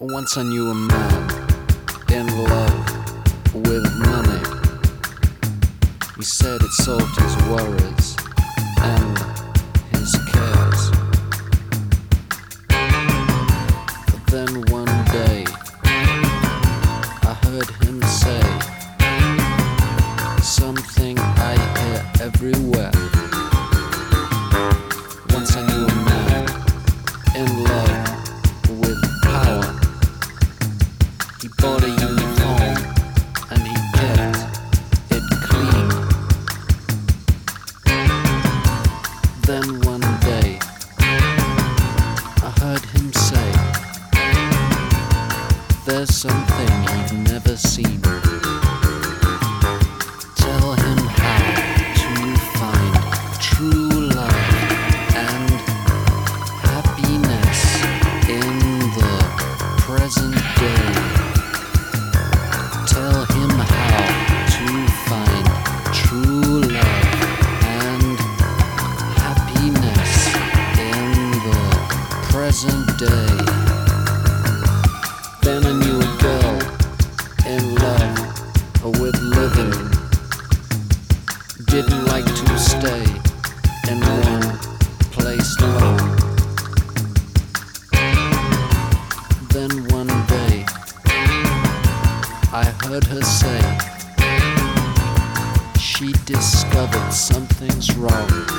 Once I knew a man in love with money. He said it solved his worries and his cares. But then one day I heard him say something I hear everywhere. Then one day I heard him say there's something he'd never seen. Present day. Then I knew a girl in love with living. Didn't like to stay in one place long. Then one day I heard her say she discovered something's wrong.